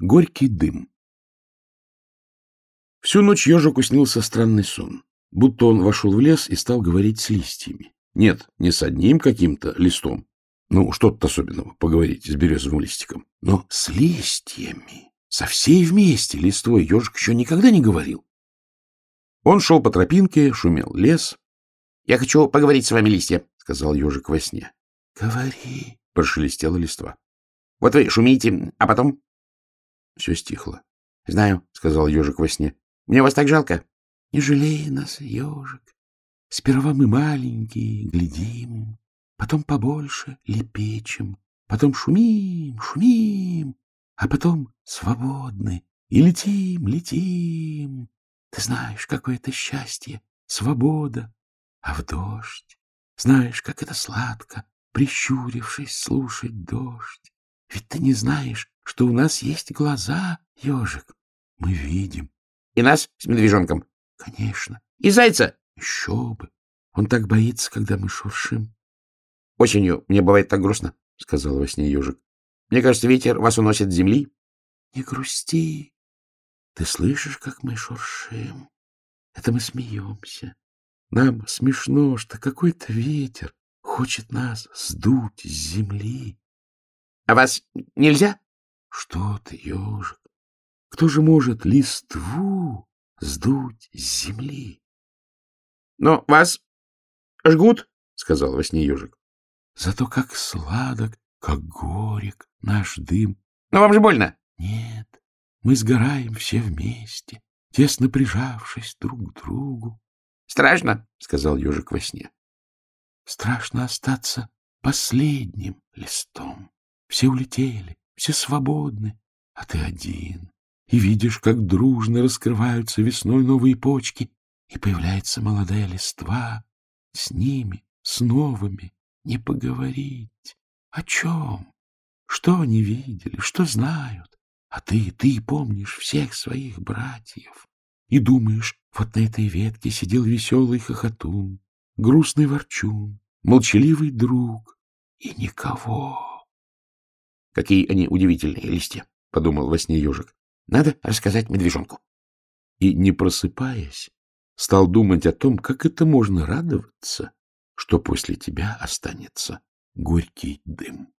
Горький дым. Всю ночь ежику снился странный сон, будто он вошел в лес и стал говорить с листьями. Нет, не с одним каким-то листом. Ну, что-то особенного, поговорить с березовым листиком. Но с листьями, со всей вместе листвой ежик еще никогда не говорил. Он шел по тропинке, шумел лес. — Я хочу поговорить с вами, листья, — сказал ежик во сне. — Говори, — прошелестела листва. — Вот вы шумите, а потом все стихло. — Знаю, — сказал ежик во сне. — Мне вас так жалко. — Не жалей нас, ежик. Сперва мы маленькие, глядим, потом побольше лепечем, потом шумим, шумим, а потом свободны и летим, летим. Ты знаешь, какое это счастье, свобода, а в дождь. Знаешь, как это сладко, прищурившись, слушать дождь. Ведь ты не знаешь, что у нас есть глаза, ежик. Мы видим. И нас с медвежонком? Конечно. И зайца? Еще бы. Он так боится, когда мы шуршим. Осенью мне бывает так грустно, — сказал во сне ежик. Мне кажется, ветер вас уносит с земли. Не грусти. Ты слышишь, как мы шуршим? Это мы смеемся. Нам смешно, что какой-то ветер хочет нас сдуть с земли. — А вас нельзя? Что ты, ежик? Кто же может листву сдуть с земли? — Но вас жгут, — сказал во сне ежик. — Зато как сладок, как горек наш дым. — Но вам же больно. — Нет, мы сгораем все вместе, тесно прижавшись друг к другу. — Страшно, — сказал ежик во сне. — Страшно остаться последним листом. Все улетели, все свободны, а ты один. И видишь, как дружно раскрываются весной новые почки, и появляется молодая листва. С ними, с новыми, не поговорить. О чем? Что они видели, что знают? А ты, ты помнишь всех своих братьев. И думаешь, вот на этой ветке сидел веселый хохотун, грустный ворчун, молчаливый друг, и никого. — Какие они удивительные листья, — подумал во сне ежик. — Надо рассказать медвежонку. И, не просыпаясь, стал думать о том, как это можно радоваться, что после тебя останется горький дым.